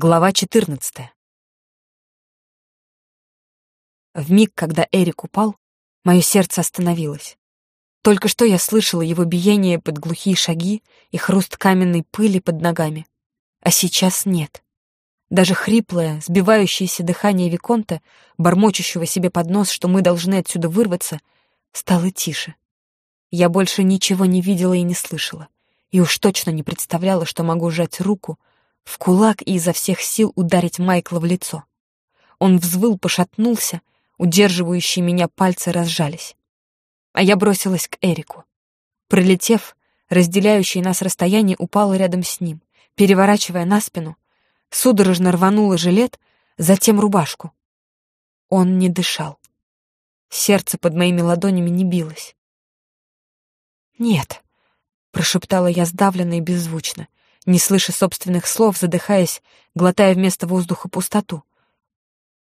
Глава 14. В миг, когда Эрик упал, мое сердце остановилось. Только что я слышала его биение под глухие шаги и хруст каменной пыли под ногами. А сейчас нет. Даже хриплое, сбивающееся дыхание Виконта, бормочущего себе под нос, что мы должны отсюда вырваться, стало тише. Я больше ничего не видела и не слышала, и уж точно не представляла, что могу сжать руку, в кулак и изо всех сил ударить Майкла в лицо. Он взвыл, пошатнулся, удерживающие меня пальцы разжались. А я бросилась к Эрику. Пролетев, разделяющее нас расстояние упала рядом с ним, переворачивая на спину, судорожно рванула жилет, затем рубашку. Он не дышал. Сердце под моими ладонями не билось. «Нет», — прошептала я сдавленно и беззвучно, не слыша собственных слов, задыхаясь, глотая вместо воздуха пустоту.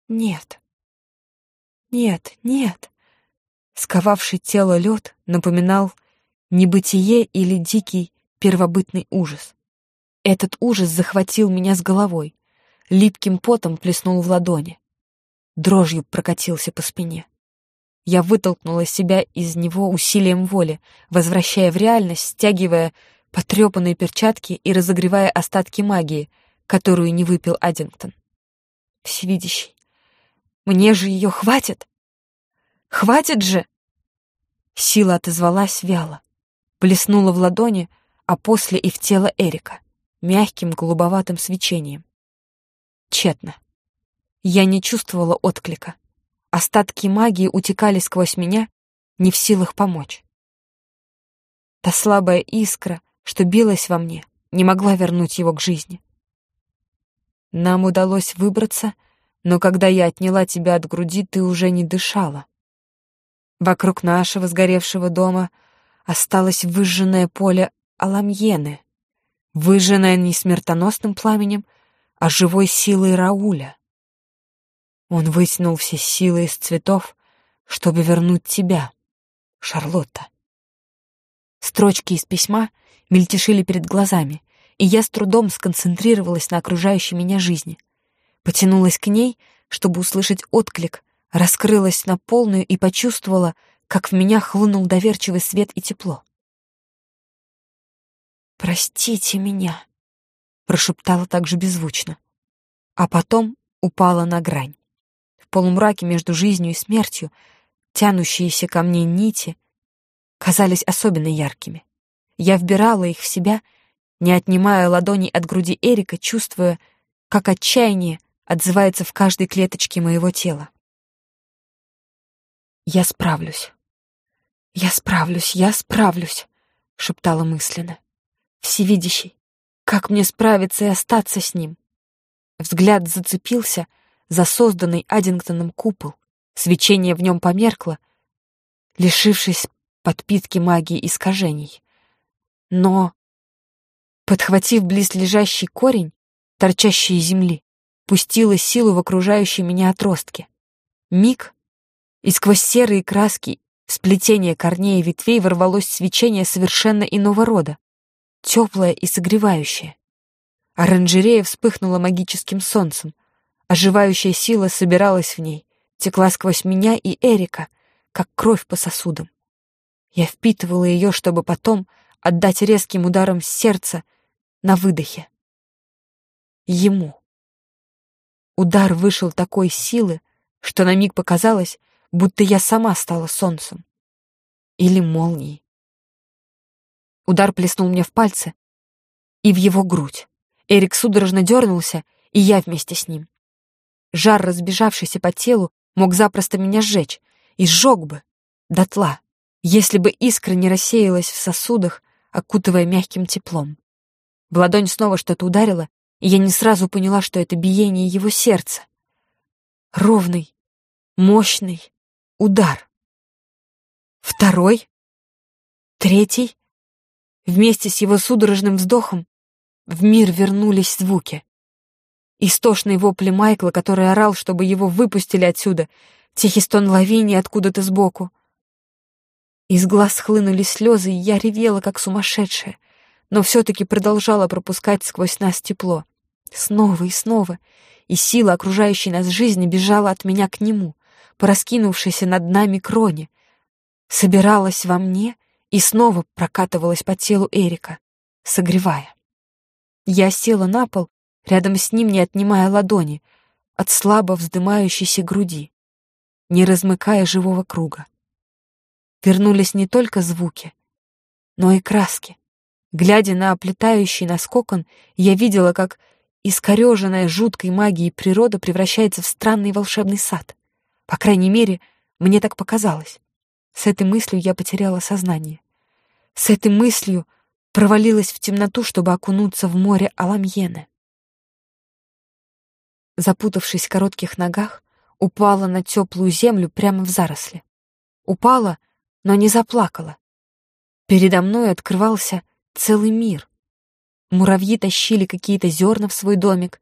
«Нет, нет, нет!» Сковавший тело лед напоминал небытие или дикий первобытный ужас. Этот ужас захватил меня с головой, липким потом плеснул в ладони. Дрожью прокатился по спине. Я вытолкнула себя из него усилием воли, возвращая в реальность, стягивая потрепанные перчатки и разогревая остатки магии, которую не выпил Аддингтон. Всевидящий. Мне же ее хватит? Хватит же! Сила отозвалась вяло, плеснула в ладони, а после и в тело Эрика, мягким голубоватым свечением. Тщетно. Я не чувствовала отклика. Остатки магии утекали сквозь меня, не в силах помочь. Та слабая искра, что билась во мне, не могла вернуть его к жизни. Нам удалось выбраться, но когда я отняла тебя от груди, ты уже не дышала. Вокруг нашего сгоревшего дома осталось выжженное поле Аламьены, выжженное не смертоносным пламенем, а живой силой Рауля. Он вытянул все силы из цветов, чтобы вернуть тебя, Шарлотта. Строчки из письма — мельтешили перед глазами, и я с трудом сконцентрировалась на окружающей меня жизни. Потянулась к ней, чтобы услышать отклик, раскрылась на полную и почувствовала, как в меня хлынул доверчивый свет и тепло. «Простите меня», — прошептала также беззвучно, а потом упала на грань. В полумраке между жизнью и смертью тянущиеся ко мне нити казались особенно яркими. Я вбирала их в себя, не отнимая ладоней от груди Эрика, чувствуя, как отчаяние отзывается в каждой клеточке моего тела. «Я справлюсь. Я справлюсь, я справлюсь», — шептала мысленно. «Всевидящий, как мне справиться и остаться с ним?» Взгляд зацепился за созданный Аддингтоном купол. Свечение в нем померкло, лишившись подпитки магии искажений. Но, подхватив близлежащий корень, торчащий из земли, пустила силу в окружающие меня отростки. Миг, и сквозь серые краски сплетение корней и ветвей ворвалось свечение совершенно иного рода, теплое и согревающее. Оранжерея вспыхнула магическим солнцем, оживающая сила собиралась в ней, текла сквозь меня и Эрика, как кровь по сосудам. Я впитывала ее, чтобы потом отдать резким ударом сердца на выдохе. Ему. Удар вышел такой силы, что на миг показалось, будто я сама стала солнцем. Или молнией. Удар плеснул мне в пальцы и в его грудь. Эрик судорожно дернулся, и я вместе с ним. Жар, разбежавшийся по телу, мог запросто меня сжечь, и сжег бы, дотла, если бы искра не рассеялась в сосудах, окутывая мягким теплом. В ладонь снова что-то ударило, и я не сразу поняла, что это биение его сердца. Ровный, мощный удар. Второй, третий. Вместе с его судорожным вздохом в мир вернулись звуки. Истошные вопли Майкла, который орал, чтобы его выпустили отсюда, тихий стон лавини откуда-то сбоку, из глаз хлынули слезы, и я ревела, как сумасшедшая, но все-таки продолжала пропускать сквозь нас тепло, Снова и снова, и сила окружающей нас жизни бежала от меня к нему, по раскинувшейся над нами кроне, собиралась во мне и снова прокатывалась по телу Эрика, согревая. Я села на пол, рядом с ним не отнимая ладони, от слабо вздымающейся груди, не размыкая живого круга. Вернулись не только звуки, но и краски. Глядя на оплетающий нас кокон, я видела, как искореженная жуткой магией природа превращается в странный волшебный сад. По крайней мере, мне так показалось. С этой мыслью я потеряла сознание. С этой мыслью провалилась в темноту, чтобы окунуться в море Аламьены. Запутавшись в коротких ногах, упала на теплую землю прямо в заросли. Упала, но не заплакала. Передо мной открывался целый мир. Муравьи тащили какие-то зерна в свой домик,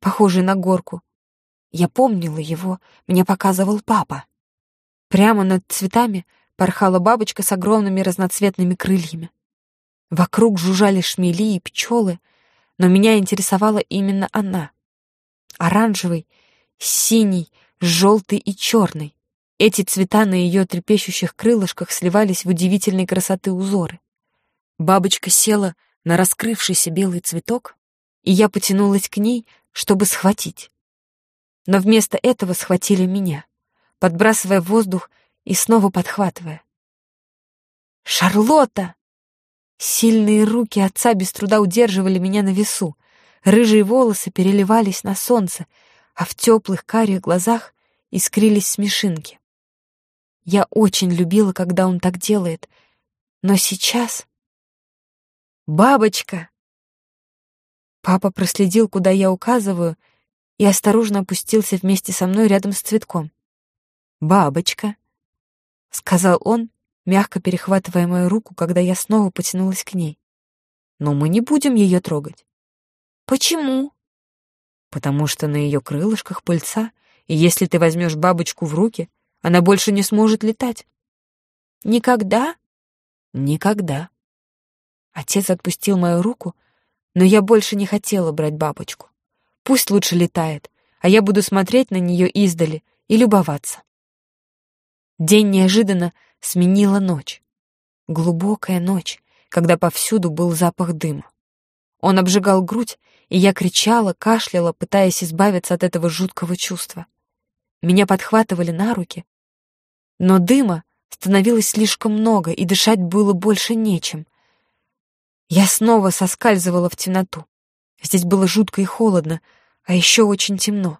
похожий на горку. Я помнила его, мне показывал папа. Прямо над цветами порхала бабочка с огромными разноцветными крыльями. Вокруг жужжали шмели и пчелы, но меня интересовала именно она. Оранжевый, синий, желтый и черный. Эти цвета на ее трепещущих крылышках сливались в удивительной красоты узоры. Бабочка села на раскрывшийся белый цветок, и я потянулась к ней, чтобы схватить. Но вместо этого схватили меня подбрасывая воздух и снова подхватывая. «Шарлотта!» Сильные руки отца без труда удерживали меня на весу. Рыжие волосы переливались на солнце, а в теплых карих глазах искрились смешинки. Я очень любила, когда он так делает, но сейчас... «Бабочка!» Папа проследил, куда я указываю, и осторожно опустился вместе со мной рядом с цветком. «Бабочка», — сказал он, мягко перехватывая мою руку, когда я снова потянулась к ней. «Но мы не будем ее трогать». «Почему?» «Потому что на ее крылышках пыльца, и если ты возьмешь бабочку в руки, она больше не сможет летать». «Никогда?» «Никогда». Отец отпустил мою руку, но я больше не хотела брать бабочку. Пусть лучше летает, а я буду смотреть на нее издали и любоваться. День неожиданно сменила ночь. Глубокая ночь, когда повсюду был запах дыма. Он обжигал грудь, и я кричала, кашляла, пытаясь избавиться от этого жуткого чувства. Меня подхватывали на руки, но дыма становилось слишком много, и дышать было больше нечем. Я снова соскальзывала в темноту. Здесь было жутко и холодно, а еще очень темно.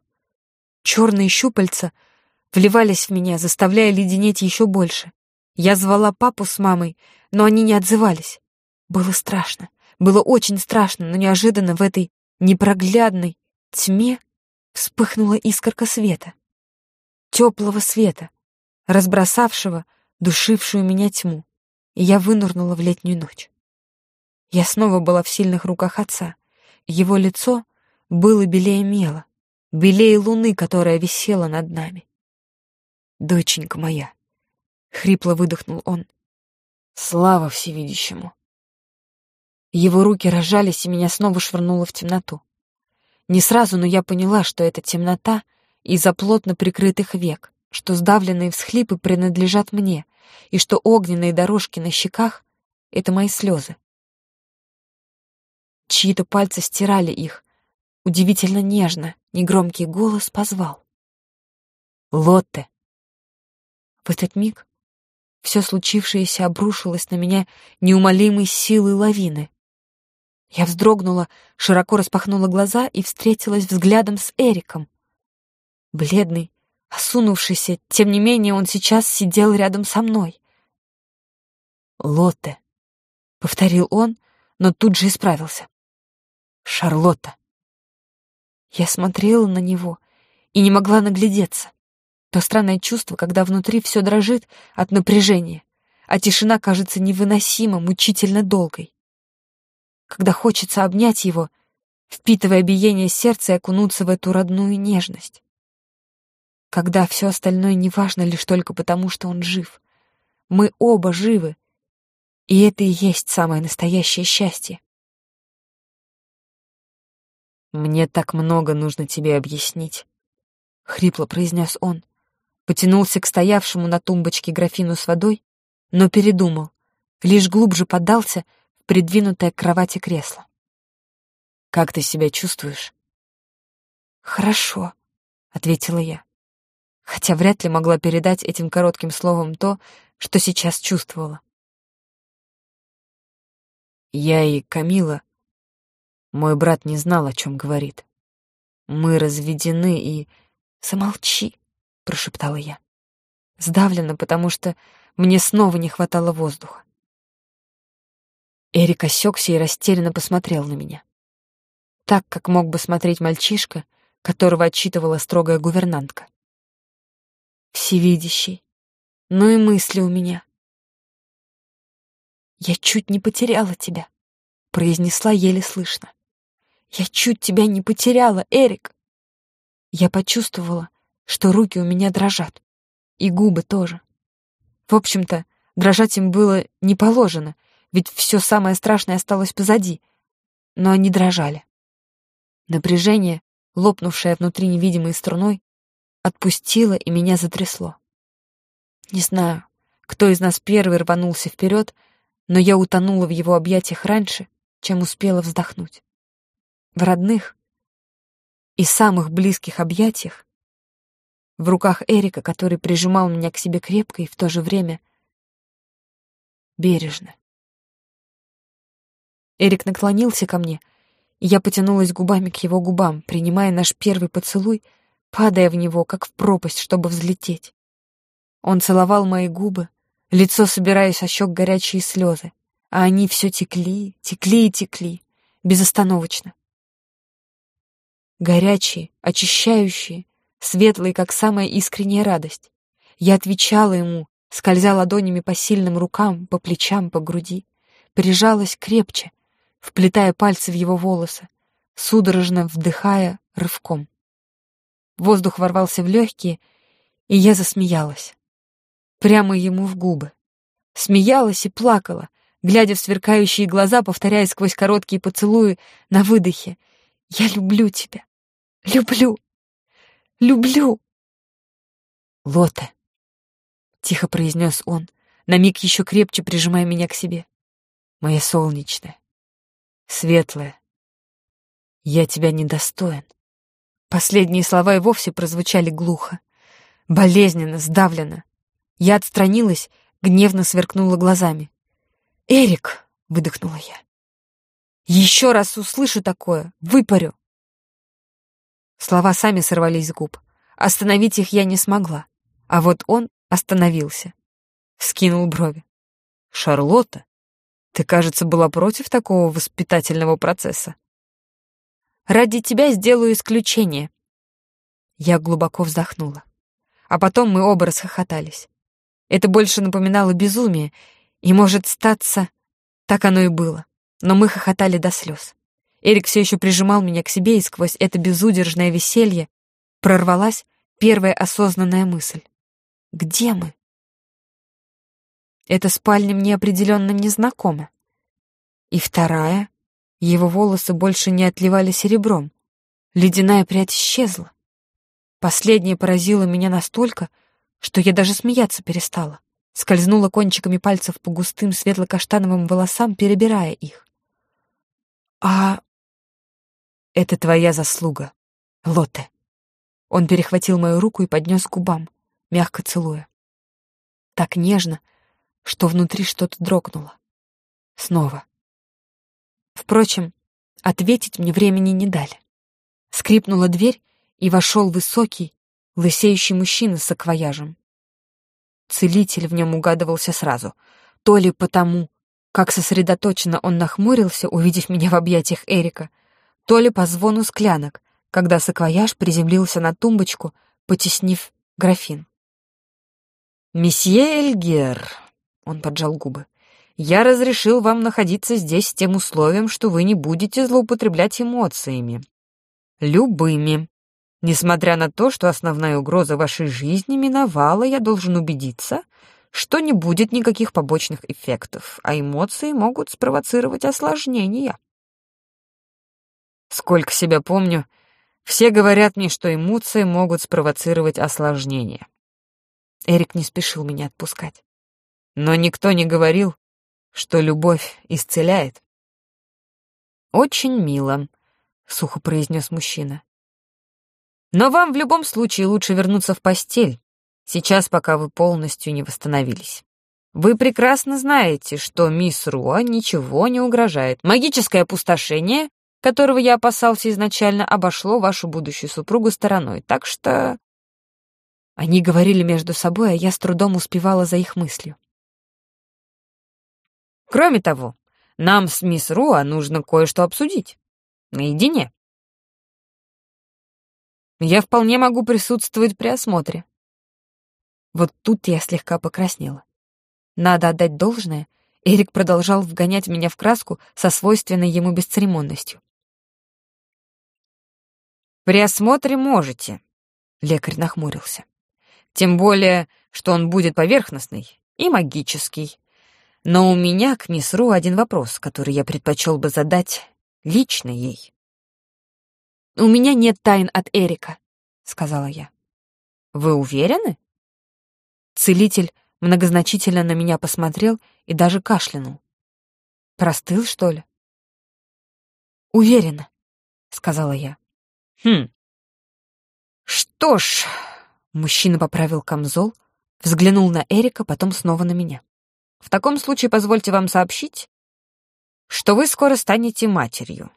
Черные щупальца — вливались в меня, заставляя леденеть еще больше. Я звала папу с мамой, но они не отзывались. Было страшно, было очень страшно, но неожиданно в этой непроглядной тьме вспыхнула искорка света. Теплого света, разбросавшего, душившую меня тьму, и я вынурнула в летнюю ночь. Я снова была в сильных руках отца. Его лицо было белее мела, белее луны, которая висела над нами доченька моя!» — хрипло выдохнул он. «Слава всевидящему!» Его руки разжались, и меня снова швырнуло в темноту. Не сразу, но я поняла, что это темнота из-за плотно прикрытых век, что сдавленные всхлипы принадлежат мне, и что огненные дорожки на щеках — это мои слезы. Чьи-то пальцы стирали их. Удивительно нежно, негромкий голос позвал. «Лотте!» В этот миг все случившееся обрушилось на меня неумолимой силой лавины. Я вздрогнула, широко распахнула глаза и встретилась взглядом с Эриком. Бледный, осунувшийся, тем не менее он сейчас сидел рядом со мной. «Лотте», — повторил он, но тут же исправился. «Шарлотта». Я смотрела на него и не могла наглядеться. То странное чувство, когда внутри все дрожит от напряжения, а тишина кажется невыносимо, мучительно долгой. Когда хочется обнять его, впитывая биение сердца и окунуться в эту родную нежность. Когда все остальное не важно лишь только потому, что он жив. Мы оба живы, и это и есть самое настоящее счастье. «Мне так много нужно тебе объяснить», — хрипло произнес он. Потянулся к стоявшему на тумбочке графину с водой, но передумал, лишь глубже поддался в придвинутое к кровати кресло. «Как ты себя чувствуешь?» «Хорошо», — ответила я, хотя вряд ли могла передать этим коротким словом то, что сейчас чувствовала. Я и Камила мой брат не знал, о чем говорит. Мы разведены и... Замолчи, прошептала я. Сдавленно, потому что мне снова не хватало воздуха. Эрик осекся и растерянно посмотрел на меня. Так, как мог бы смотреть мальчишка, которого отчитывала строгая гувернантка. Всевидящий. Ну и мысли у меня. «Я чуть не потеряла тебя», — произнесла еле слышно. Я чуть тебя не потеряла, Эрик. Я почувствовала, что руки у меня дрожат. И губы тоже. В общем-то, дрожать им было не положено, ведь все самое страшное осталось позади. Но они дрожали. Напряжение, лопнувшее внутри невидимой струной, отпустило и меня затрясло. Не знаю, кто из нас первый рванулся вперед, но я утонула в его объятиях раньше, чем успела вздохнуть в родных и самых близких объятиях, в руках Эрика, который прижимал меня к себе крепко и в то же время бережно. Эрик наклонился ко мне, и я потянулась губами к его губам, принимая наш первый поцелуй, падая в него, как в пропасть, чтобы взлететь. Он целовал мои губы, лицо собираясь о щек горячие слезы, а они все текли, текли и текли, безостановочно горячие, очищающие, светлые, как самая искренняя радость. Я отвечала ему, скользя ладонями по сильным рукам, по плечам, по груди, прижалась крепче, вплетая пальцы в его волосы, судорожно вдыхая рывком. Воздух ворвался в легкие, и я засмеялась. Прямо ему в губы. Смеялась и плакала, глядя в сверкающие глаза, повторяя сквозь короткие поцелуи на выдохе — я люблю тебя. Люблю. Люблю. Лота, тихо произнес он, на миг еще крепче прижимая меня к себе. Моя солнечная, светлая. Я тебя недостоин. Последние слова и вовсе прозвучали глухо, болезненно, сдавленно. Я отстранилась, гневно сверкнула глазами. «Эрик!» — выдохнула я. Еще раз услышу такое, выпарю. Слова сами сорвались с губ. Остановить их я не смогла. А вот он остановился. Скинул брови. «Шарлотта, ты, кажется, была против такого воспитательного процесса». «Ради тебя сделаю исключение». Я глубоко вздохнула. А потом мы оба расхохотались. Это больше напоминало безумие, и, может, статься, так оно и было но мы хохотали до слез. Эрик все еще прижимал меня к себе, и сквозь это безудержное веселье прорвалась первая осознанная мысль. «Где мы?» Эта спальня мне определенно не знакома. И вторая, его волосы больше не отливали серебром. Ледяная прядь исчезла. Последнее поразило меня настолько, что я даже смеяться перестала. Скользнула кончиками пальцев по густым светло-каштановым волосам, перебирая их. «А...» «Это твоя заслуга, Лотте». Он перехватил мою руку и поднес к губам, мягко целуя. Так нежно, что внутри что-то дрогнуло. Снова. Впрочем, ответить мне времени не дали. Скрипнула дверь, и вошел высокий, лысеющий мужчина с акваяжем. Целитель в нем угадывался сразу, то ли потому, как сосредоточенно он нахмурился, увидев меня в объятиях Эрика, то ли по звону склянок, когда саквояж приземлился на тумбочку, потеснив графин. «Месье Эльгер», — он поджал губы, — «я разрешил вам находиться здесь с тем условием, что вы не будете злоупотреблять эмоциями. Любыми. Несмотря на то, что основная угроза вашей жизни миновала, я должен убедиться, что не будет никаких побочных эффектов, а эмоции могут спровоцировать осложнения. Сколько себя помню, все говорят мне, что эмоции могут спровоцировать осложнения. Эрик не спешил меня отпускать. Но никто не говорил, что любовь исцеляет. «Очень мило», — сухо произнес мужчина. «Но вам в любом случае лучше вернуться в постель, сейчас, пока вы полностью не восстановились. Вы прекрасно знаете, что мисс Руа ничего не угрожает. Магическое опустошение которого я опасался изначально, обошло вашу будущую супругу стороной. Так что...» Они говорили между собой, а я с трудом успевала за их мыслью. «Кроме того, нам с мисс Руа нужно кое-что обсудить. Наедине. Я вполне могу присутствовать при осмотре». Вот тут я слегка покраснела. Надо отдать должное, Эрик продолжал вгонять меня в краску со свойственной ему бесцеремонностью. «При осмотре можете», — лекарь нахмурился. «Тем более, что он будет поверхностный и магический. Но у меня к мисс Ру один вопрос, который я предпочел бы задать лично ей». «У меня нет тайн от Эрика», — сказала я. «Вы уверены?» Целитель многозначительно на меня посмотрел и даже кашлянул. «Простыл, что ли?» «Уверена», — сказала я. Хм. Что ж, мужчина поправил камзол, взглянул на Эрика, потом снова на меня. В таком случае позвольте вам сообщить, что вы скоро станете матерью.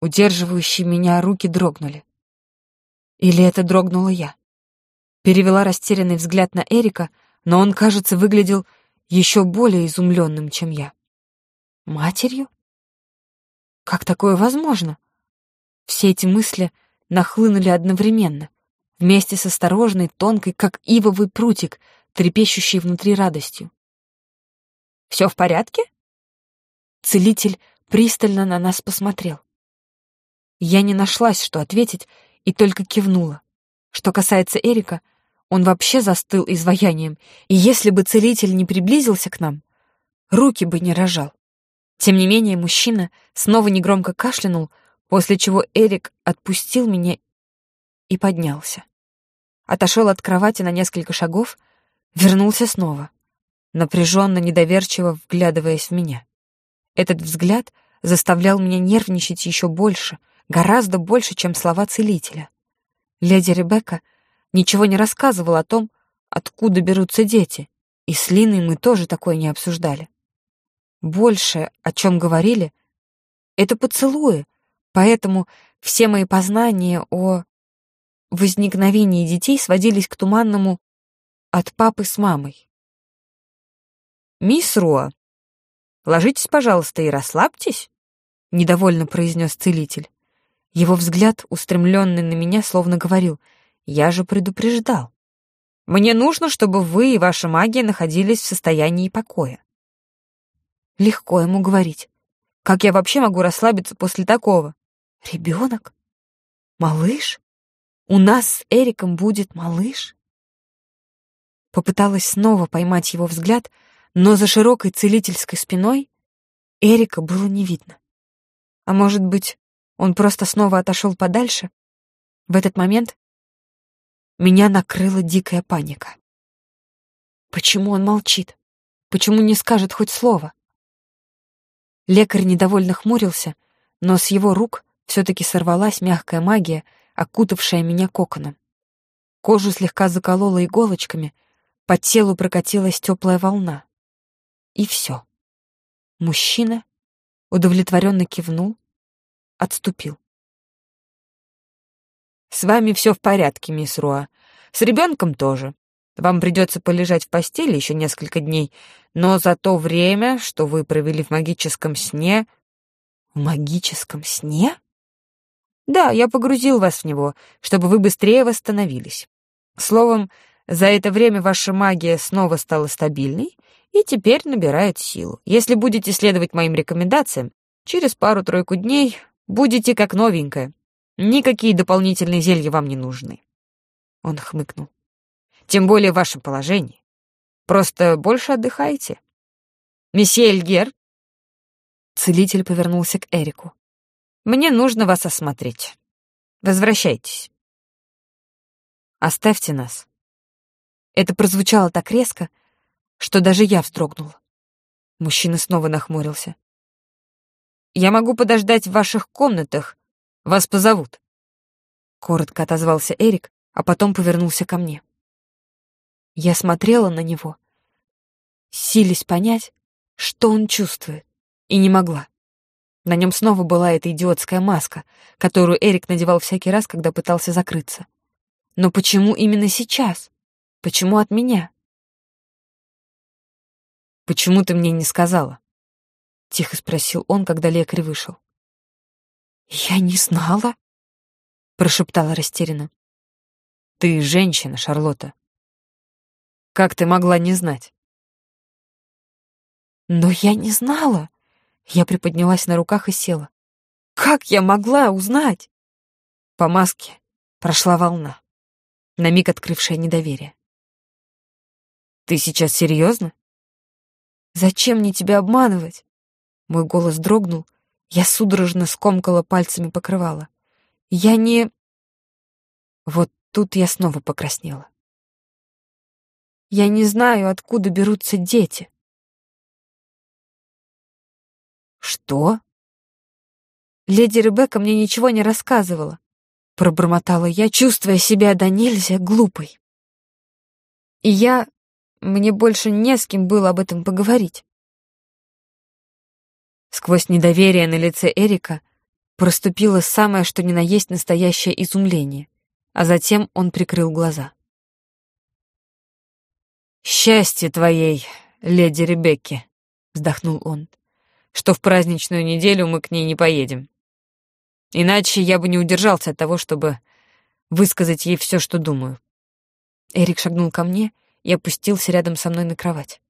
Удерживающие меня руки дрогнули. Или это дрогнула я? Перевела растерянный взгляд на Эрика, но он, кажется, выглядел еще более изумленным, чем я. Матерью? Как такое возможно? Все эти мысли нахлынули одновременно, вместе с осторожной, тонкой, как ивовый прутик, трепещущей внутри радостью. «Все в порядке?» Целитель пристально на нас посмотрел. Я не нашлась, что ответить, и только кивнула. Что касается Эрика, он вообще застыл изваянием, и если бы целитель не приблизился к нам, руки бы не рожал. Тем не менее, мужчина снова негромко кашлянул, после чего Эрик отпустил меня и поднялся. Отошел от кровати на несколько шагов, вернулся снова, напряженно, недоверчиво вглядываясь в меня. Этот взгляд заставлял меня нервничать еще больше, гораздо больше, чем слова целителя. Леди Ребекка ничего не рассказывала о том, откуда берутся дети, и с Линой мы тоже такое не обсуждали. Больше, о чем говорили, это поцелуи, Поэтому все мои познания о возникновении детей сводились к туманному «от папы с мамой». «Мисс Руа, ложитесь, пожалуйста, и расслабьтесь», — недовольно произнес целитель. Его взгляд, устремленный на меня, словно говорил, «Я же предупреждал. Мне нужно, чтобы вы и ваша магия находились в состоянии покоя». Легко ему говорить. Как я вообще могу расслабиться после такого? Ребенок? Малыш? У нас с Эриком будет малыш? Попыталась снова поймать его взгляд, но за широкой целительской спиной Эрика было не видно. А может быть, он просто снова отошел подальше? В этот момент меня накрыла дикая паника. Почему он молчит? Почему не скажет хоть слово? Лекарь недовольно хмурился, но с его рук все-таки сорвалась мягкая магия, окутавшая меня коконом. Кожу слегка заколола иголочками, по телу прокатилась теплая волна. И все. Мужчина удовлетворенно кивнул, отступил. «С вами все в порядке, мисс Руа. С ребенком тоже. Вам придется полежать в постели еще несколько дней, но за то время, что вы провели в магическом сне...» «В магическом сне?» Да, я погрузил вас в него, чтобы вы быстрее восстановились. Словом, за это время ваша магия снова стала стабильной и теперь набирает силу. Если будете следовать моим рекомендациям, через пару-тройку дней будете как новенькая. Никакие дополнительные зелья вам не нужны. Он хмыкнул. Тем более в вашем положении. Просто больше отдыхайте. Месье Эльгер. Целитель повернулся к Эрику. Мне нужно вас осмотреть. Возвращайтесь. Оставьте нас. Это прозвучало так резко, что даже я вздрогнула. Мужчина снова нахмурился. «Я могу подождать в ваших комнатах. Вас позовут». Коротко отозвался Эрик, а потом повернулся ко мне. Я смотрела на него, сились понять, что он чувствует, и не могла. На нем снова была эта идиотская маска, которую Эрик надевал всякий раз, когда пытался закрыться. Но почему именно сейчас? Почему от меня? «Почему ты мне не сказала?» — тихо спросил он, когда лекарь вышел. «Я не знала», — прошептала растерянно. «Ты женщина, Шарлотта. Как ты могла не знать?» «Но я не знала». Я приподнялась на руках и села. «Как я могла узнать?» По маске прошла волна, на миг открывшая недоверие. «Ты сейчас серьезно? Зачем мне тебя обманывать?» Мой голос дрогнул, я судорожно скомкала пальцами покрывала. «Я не...» Вот тут я снова покраснела. «Я не знаю, откуда берутся дети». «Что?» «Леди Ребекка мне ничего не рассказывала», — пробормотала я, чувствуя себя до нельзя глупой. «И я мне больше не с кем было об этом поговорить. Сквозь недоверие на лице Эрика проступило самое что ни на есть настоящее изумление, а затем он прикрыл глаза. «Счастье твоей, леди Ребекки», — вздохнул он, «что в праздничную неделю мы к ней не поедем. Иначе я бы не удержался от того, чтобы высказать ей все, что думаю». Эрик шагнул ко мне и опустился рядом со мной на кровать.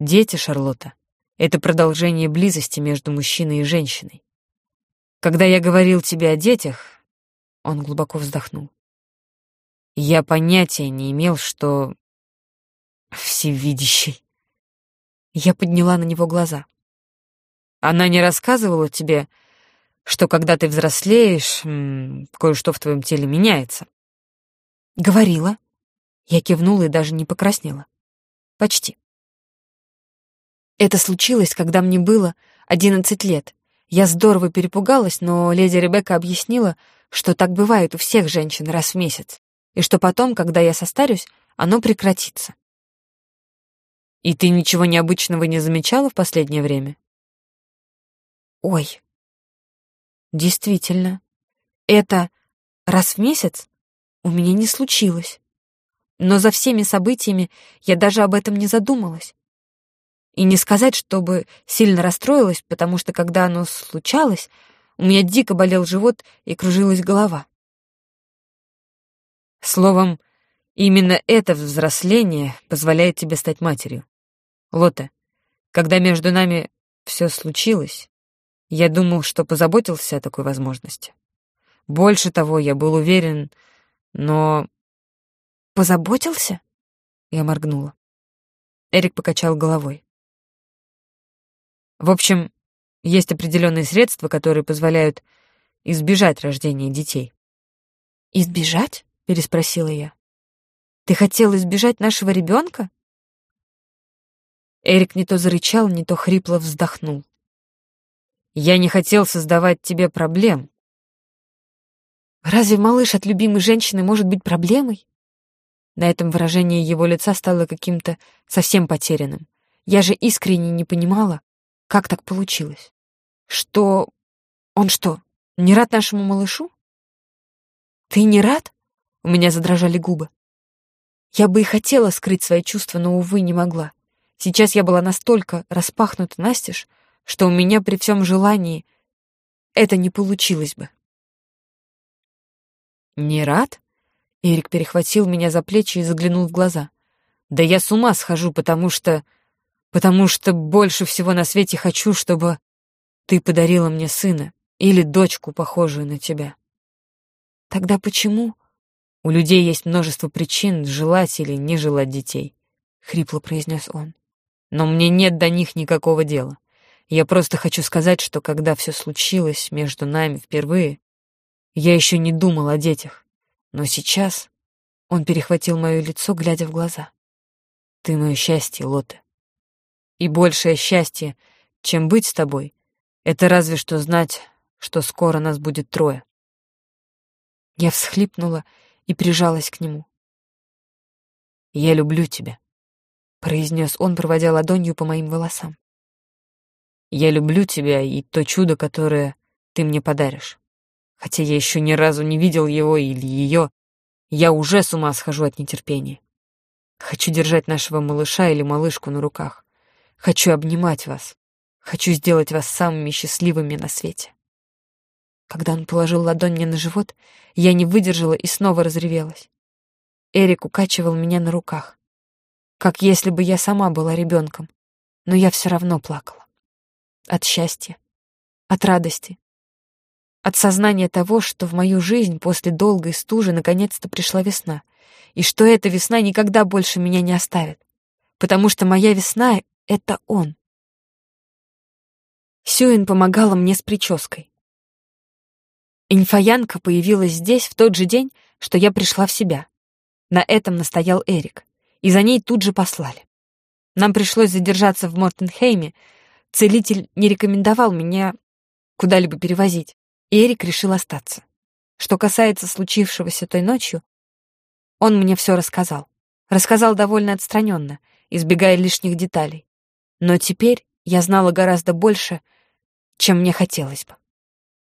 «Дети, Шарлотта, это продолжение близости между мужчиной и женщиной. Когда я говорил тебе о детях, он глубоко вздохнул. Я понятия не имел, что всевидящий. Я подняла на него глаза. Она не рассказывала тебе, что когда ты взрослеешь, кое-что в твоем теле меняется? Говорила. Я кивнула и даже не покраснела. Почти. Это случилось, когда мне было одиннадцать лет. Я здорово перепугалась, но леди Ребекка объяснила, что так бывает у всех женщин раз в месяц, и что потом, когда я состарюсь, оно прекратится. И ты ничего необычного не замечала в последнее время? Ой. Действительно. Это раз в месяц у меня не случилось. Но за всеми событиями я даже об этом не задумалась. И не сказать, чтобы сильно расстроилась, потому что когда оно случалось, у меня дико болел живот и кружилась голова. Словом, именно это взросление позволяет тебе стать матерью. Лота, когда между нами все случилось, я думал, что позаботился о такой возможности. Больше того, я был уверен, но «Позаботился?» Я моргнула. Эрик покачал головой. В общем, есть определенные средства, которые позволяют избежать рождения детей. «Избежать?» — переспросила я. «Ты хотел избежать нашего ребенка?» Эрик не то зарычал, не то хрипло вздохнул. «Я не хотел создавать тебе проблем». «Разве малыш от любимой женщины может быть проблемой?» На этом выражение его лица стало каким-то совсем потерянным. Я же искренне не понимала, как так получилось. Что... Он что, не рад нашему малышу? Ты не рад? У меня задрожали губы. Я бы и хотела скрыть свои чувства, но, увы, не могла. Сейчас я была настолько распахнута настежь, что у меня при всем желании это не получилось бы. «Не рад?» Эрик перехватил меня за плечи и заглянул в глаза. «Да я с ума схожу, потому что... Потому что больше всего на свете хочу, чтобы ты подарила мне сына или дочку, похожую на тебя». «Тогда почему?» «У людей есть множество причин желать или не желать детей», — хрипло произнес он. «Но мне нет до них никакого дела. Я просто хочу сказать, что когда все случилось между нами впервые, я еще не думал о детях. Но сейчас он перехватил мое лицо, глядя в глаза. Ты мое счастье, Лоте. И большее счастье, чем быть с тобой, это разве что знать, что скоро нас будет трое. Я всхлипнула и прижалась к нему. «Я люблю тебя», — произнес он, проводя ладонью по моим волосам. «Я люблю тебя и то чудо, которое ты мне подаришь. Хотя я еще ни разу не видел его или ее, я уже с ума схожу от нетерпения. Хочу держать нашего малыша или малышку на руках. Хочу обнимать вас. Хочу сделать вас самыми счастливыми на свете. Когда он положил ладонь мне на живот, я не выдержала и снова разревелась. Эрик укачивал меня на руках, как если бы я сама была ребенком, но я все равно плакала. От счастья, от радости, от сознания того, что в мою жизнь после долгой стужи наконец-то пришла весна, и что эта весна никогда больше меня не оставит, потому что моя весна — это он. Сюин помогала мне с прической. Инфаянка появилась здесь в тот же день, что я пришла в себя. На этом настоял Эрик, и за ней тут же послали. Нам пришлось задержаться в Мортенхейме. Целитель не рекомендовал меня куда-либо перевозить, Эрик решил остаться. Что касается случившегося той ночью, он мне все рассказал. Рассказал довольно отстраненно, избегая лишних деталей. Но теперь я знала гораздо больше, чем мне хотелось бы.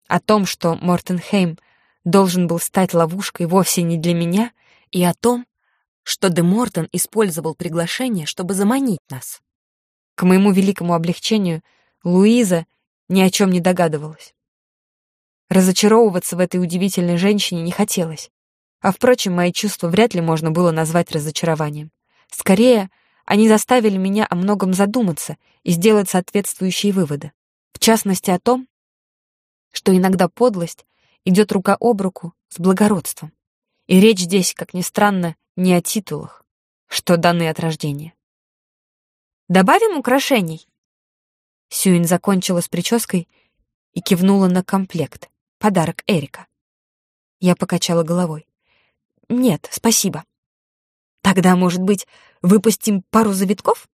О том, что Мортенхейм должен был стать ловушкой вовсе не для меня, и о том, что Де Мортон использовал приглашение, чтобы заманить нас. К моему великому облегчению Луиза ни о чем не догадывалась. Разочаровываться в этой удивительной женщине не хотелось. А, впрочем, мои чувства вряд ли можно было назвать разочарованием. Скорее, они заставили меня о многом задуматься и сделать соответствующие выводы. В частности, о том, что иногда подлость идет рука об руку с благородством. И речь здесь, как ни странно, не о титулах, что даны от рождения. «Добавим украшений?» Сюин закончила с прической и кивнула на комплект, подарок Эрика. Я покачала головой. «Нет, спасибо». «Тогда, может быть, выпустим пару завитков?»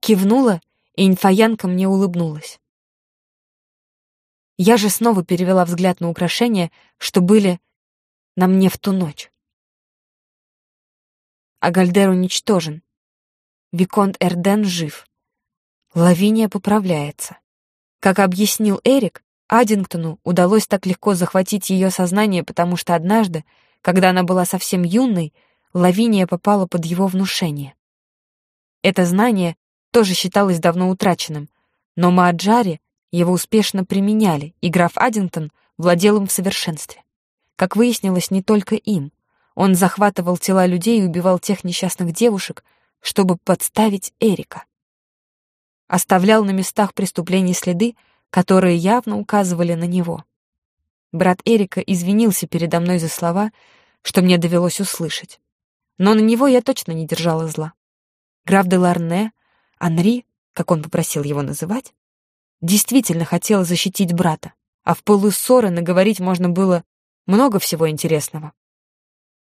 Кивнула, и инфоянка мне улыбнулась. Я же снова перевела взгляд на украшения, что были на мне в ту ночь. А Гальдер уничтожен. Виконт Эрден жив. Лавиния поправляется. Как объяснил Эрик, Аддингтону удалось так легко захватить ее сознание, потому что однажды, когда она была совсем юной, Лавиния попала под его внушение. Это знание тоже считалось давно утраченным, но Мааджари его успешно применяли, и граф Аддингтон владел им в совершенстве. Как выяснилось, не только им. Он захватывал тела людей и убивал тех несчастных девушек, чтобы подставить Эрика. Оставлял на местах преступлений следы, которые явно указывали на него. Брат Эрика извинился передо мной за слова, что мне довелось услышать. Но на него я точно не держала зла. Граф де Ларне, Анри, как он попросил его называть, действительно хотел защитить брата, а в пылу ссоры наговорить можно было много всего интересного.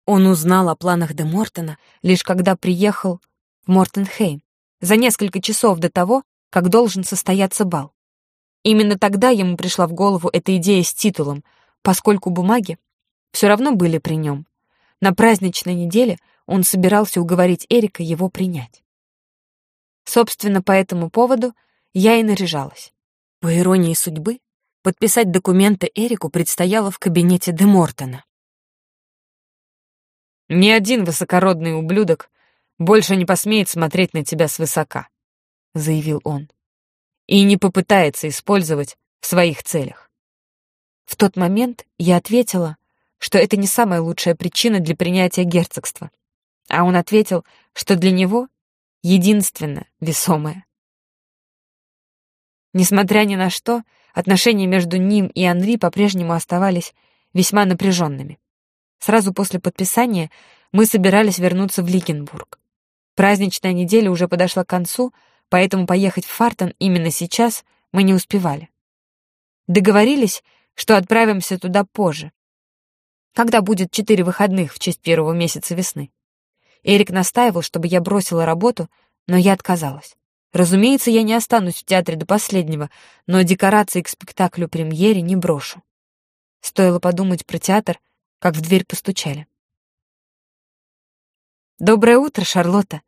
Он узнал о планах де Мортона лишь когда приехал в Мортенхейм, за несколько часов до того, как должен состояться бал. Именно тогда ему пришла в голову эта идея с титулом, поскольку бумаги все равно были при нем. На праздничной неделе он собирался уговорить Эрика его принять. Собственно, по этому поводу я и наряжалась. По иронии судьбы, подписать документы Эрику предстояло в кабинете Де Мортона. «Ни один высокородный ублюдок больше не посмеет смотреть на тебя свысока», — заявил он и не попытается использовать в своих целях. В тот момент я ответила, что это не самая лучшая причина для принятия герцогства, а он ответил, что для него единственно весомая. Несмотря ни на что, отношения между ним и Анри по-прежнему оставались весьма напряженными. Сразу после подписания мы собирались вернуться в Ликенбург. Праздничная неделя уже подошла к концу, поэтому поехать в Фартон именно сейчас мы не успевали. Договорились, что отправимся туда позже, когда будет четыре выходных в честь первого месяца весны. Эрик настаивал, чтобы я бросила работу, но я отказалась. Разумеется, я не останусь в театре до последнего, но декорации к спектаклю премьере не брошу. Стоило подумать про театр, как в дверь постучали. «Доброе утро, Шарлотта!»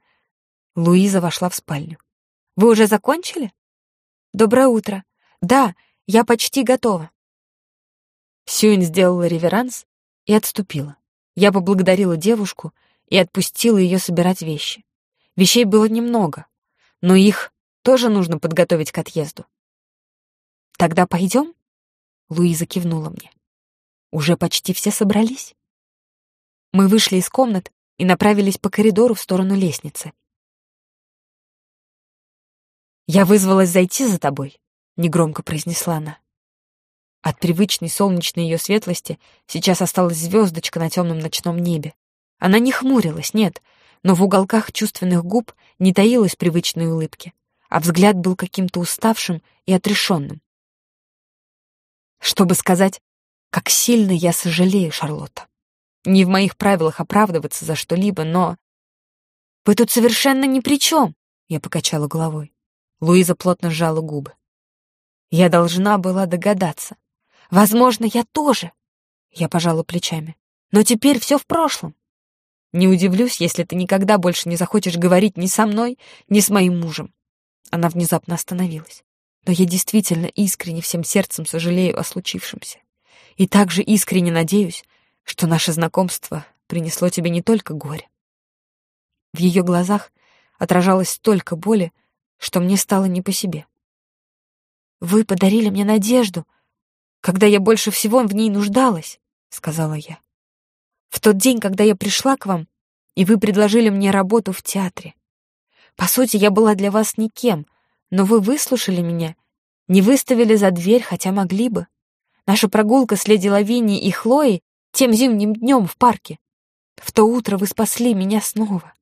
Луиза вошла в спальню. «Вы уже закончили?» «Доброе утро. Да, я почти готова». Сюин сделала реверанс и отступила. Я поблагодарила девушку и отпустила ее собирать вещи. Вещей было немного, но их тоже нужно подготовить к отъезду. «Тогда пойдем?» Луиза кивнула мне. «Уже почти все собрались?» Мы вышли из комнат и направились по коридору в сторону лестницы. «Я вызвалась зайти за тобой», — негромко произнесла она. От привычной солнечной ее светлости сейчас осталась звездочка на темном ночном небе. Она не хмурилась, нет, но в уголках чувственных губ не таилась привычной улыбки, а взгляд был каким-то уставшим и отрешенным. Чтобы сказать, как сильно я сожалею, Шарлотта. Не в моих правилах оправдываться за что-либо, но... «Вы тут совершенно ни при чем!» — я покачала головой. Луиза плотно сжала губы. «Я должна была догадаться. Возможно, я тоже!» Я пожала плечами. «Но теперь все в прошлом. Не удивлюсь, если ты никогда больше не захочешь говорить ни со мной, ни с моим мужем». Она внезапно остановилась. «Но я действительно искренне всем сердцем сожалею о случившемся. И также искренне надеюсь, что наше знакомство принесло тебе не только горе. В ее глазах отражалось столько боли, что мне стало не по себе. «Вы подарили мне надежду, когда я больше всего в ней нуждалась», — сказала я. «В тот день, когда я пришла к вам, и вы предложили мне работу в театре. По сути, я была для вас никем, но вы выслушали меня, не выставили за дверь, хотя могли бы. Наша прогулка с леди Лавинией и Хлоей тем зимним днем в парке. В то утро вы спасли меня снова.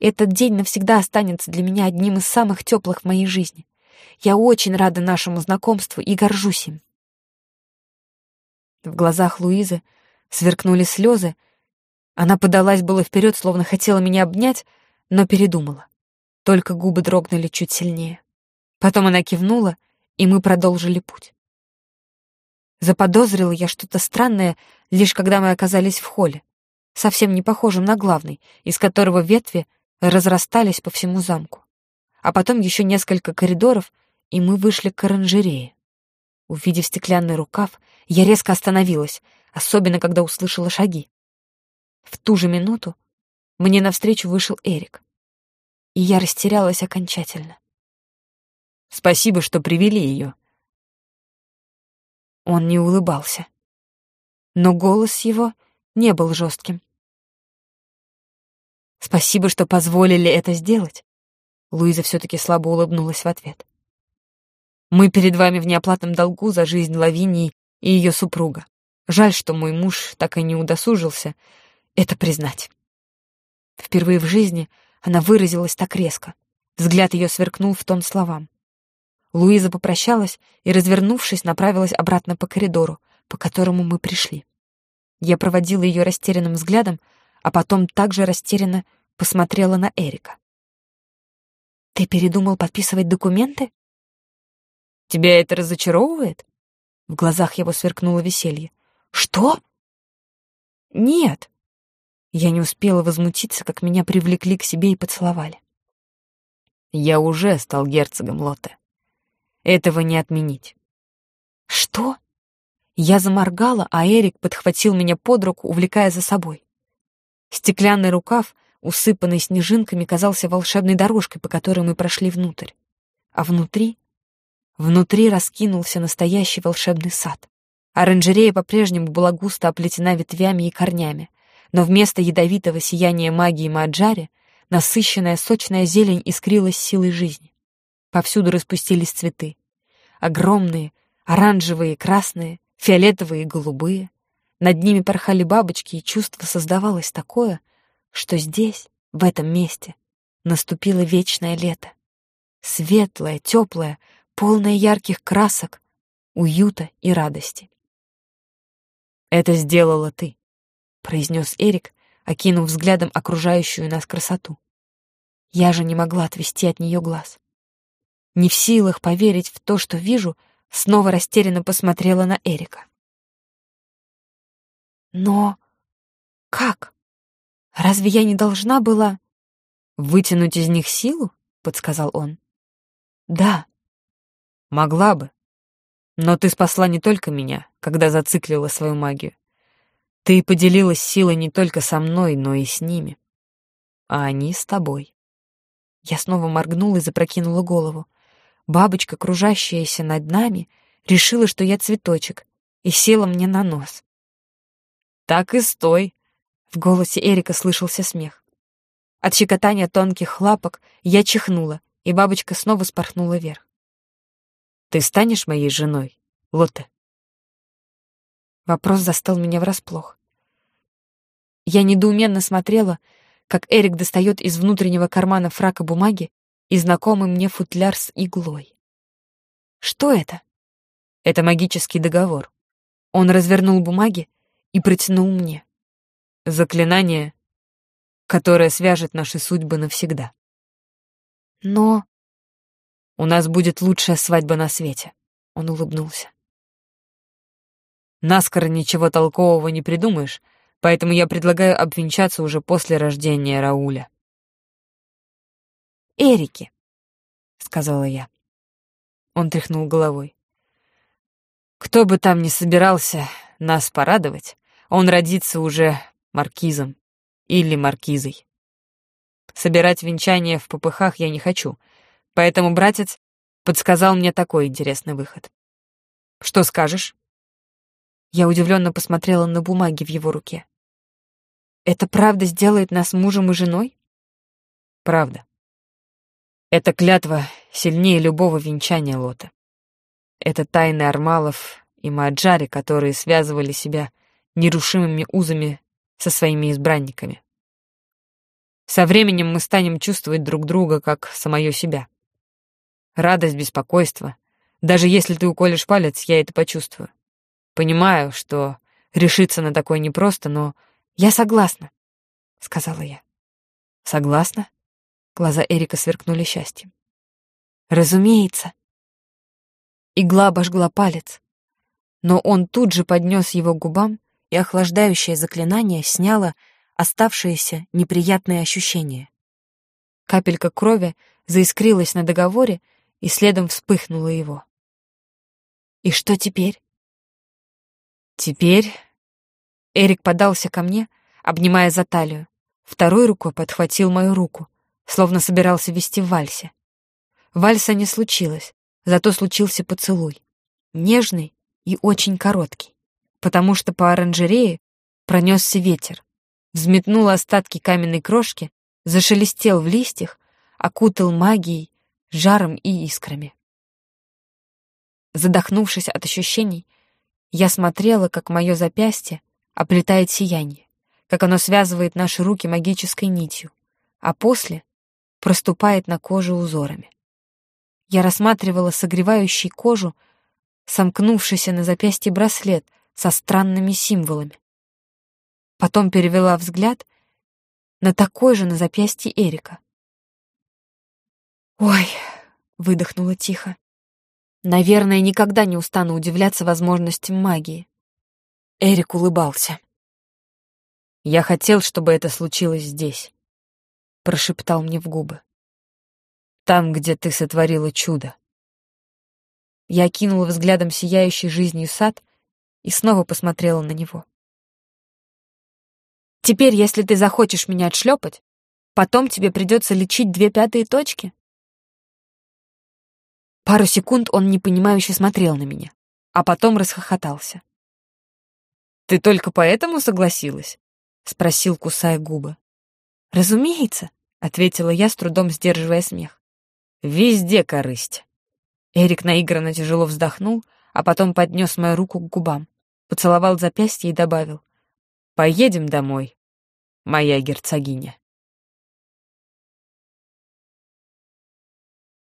Этот день навсегда останется для меня одним из самых теплых в моей жизни. Я очень рада нашему знакомству и горжусь им. В глазах Луизы сверкнули слезы. Она подалась было вперед, словно хотела меня обнять, но передумала. Только губы дрогнули чуть сильнее. Потом она кивнула, и мы продолжили путь. Заподозрила я что-то странное, лишь когда мы оказались в холле, совсем не похожем на главный, из которого ветви разрастались по всему замку. А потом еще несколько коридоров, и мы вышли к оранжерее. Увидев стеклянный рукав, я резко остановилась, особенно когда услышала шаги. В ту же минуту мне навстречу вышел Эрик, и я растерялась окончательно. «Спасибо, что привели ее», он не улыбался. Но голос его не был жестким. «Спасибо, что позволили это сделать». Луиза все-таки слабо улыбнулась в ответ. «Мы перед вами в неоплатном долгу за жизнь Лавинии и ее супруга. Жаль, что мой муж так и не удосужился это признать». Впервые в жизни она выразилась так резко. Взгляд ее сверкнул в тон словам. Луиза попрощалась и, развернувшись, направилась обратно по коридору, по которому мы пришли. Я проводила ее растерянным взглядом, а потом также растерянно посмотрела на Эрика. «Ты передумал подписывать документы?» «Тебя это разочаровывает?» В глазах его сверкнуло веселье. «Что?» «Нет». Я не успела возмутиться, как меня привлекли к себе и поцеловали. «Я уже стал герцогом Лотте», этого не отменить. Что? Я заморгала, а Эрик подхватил меня под руку, увлекая за собой. Стеклянный рукав, усыпанный снежинками, казался волшебной дорожкой, по которой мы прошли внутрь. А внутри... Внутри раскинулся настоящий волшебный сад. Оранжерея по-прежнему была густо оплетена ветвями и корнями, но вместо ядовитого сияния магии Маджари насыщенная сочная зелень искрилась силой жизни. Повсюду распустились цветы. Огромные, оранжевые, красные, фиолетовые и голубые. Над ними порхали бабочки, и чувство создавалось такое, что здесь, в этом месте, наступило вечное лето. Светлое, теплое, полное ярких красок, уюта и радости. «Это сделала ты», — произнес Эрик, окинув взглядом окружающую нас красоту. Я же не могла отвести от нее глаз. Не в силах поверить в то, что вижу, снова растерянно посмотрела на Эрика. Но как? Разве я не должна была вытянуть из них силу? подсказал он. Да. Могла бы. Но ты спасла не только меня, когда зациклила свою магию. Ты поделилась силой не только со мной, но и с ними. А они с тобой. Я снова моргнула и запрокинула голову. Бабочка, кружащаяся над нами, решила, что я цветочек, и села мне на нос. «Так и стой!» — в голосе Эрика слышался смех. От щекотания тонких лапок я чихнула, и бабочка снова спорхнула вверх. «Ты станешь моей женой, Лотте?» Вопрос застал меня врасплох. Я недоуменно смотрела, как Эрик достает из внутреннего кармана фрака бумаги и знакомый мне футляр с иглой. Что это? Это магический договор. Он развернул бумаги и протянул мне. Заклинание, которое свяжет наши судьбы навсегда. Но... У нас будет лучшая свадьба на свете. Он улыбнулся. Наскоро ничего толкового не придумаешь, поэтому я предлагаю обвенчаться уже после рождения Рауля. «Эрике», — сказала я. Он тряхнул головой. «Кто бы там ни собирался нас порадовать, он родится уже маркизом или маркизой. Собирать венчание в попыхах я не хочу, поэтому братец подсказал мне такой интересный выход. Что скажешь? Я удивленно посмотрела на бумаги в его руке. Это правда сделает нас мужем и женой? Правда. Эта клятва сильнее любого венчания Лота. Это тайны Армалов и Маджари, которые связывали себя нерушимыми узами со своими избранниками. Со временем мы станем чувствовать друг друга как самое себя. Радость, беспокойство. Даже если ты уколешь палец, я это почувствую. Понимаю, что решиться на такое непросто, но я согласна, сказала я. Согласна? Глаза Эрика сверкнули счастьем. Разумеется. Игла обожгла палец, но он тут же поднес его к губам и охлаждающее заклинание сняло оставшиеся неприятные ощущения. Капелька крови заискрилась на договоре и следом вспыхнула его. «И что теперь?» «Теперь...» Эрик подался ко мне, обнимая за талию. Второй рукой подхватил мою руку, словно собирался вести в вальсе. Вальса не случилось, зато случился поцелуй. Нежный и очень короткий потому что по оранжерее пронесся ветер, взметнул остатки каменной крошки, зашелестел в листьях, окутал магией, жаром и искрами. Задохнувшись от ощущений, я смотрела, как мое запястье оплетает сияние, как оно связывает наши руки магической нитью, а после проступает на коже узорами. Я рассматривала согревающий кожу, сомкнувшийся на запястье браслет — со странными символами. Потом перевела взгляд на такой же на запястье Эрика. «Ой», — выдохнула тихо, — «наверное, никогда не устану удивляться возможностям магии». Эрик улыбался. «Я хотел, чтобы это случилось здесь», — прошептал мне в губы. «Там, где ты сотворила чудо». Я кинула взглядом сияющий жизнью сад — и снова посмотрела на него. «Теперь, если ты захочешь меня отшлепать, потом тебе придется лечить две пятые точки?» Пару секунд он непонимающе смотрел на меня, а потом расхохотался. «Ты только поэтому согласилась?» — спросил, кусая губы. «Разумеется», — ответила я, с трудом сдерживая смех. «Везде корысть». Эрик наигранно тяжело вздохнул, а потом поднес мою руку к губам поцеловал запястье и добавил. «Поедем домой, моя герцогиня».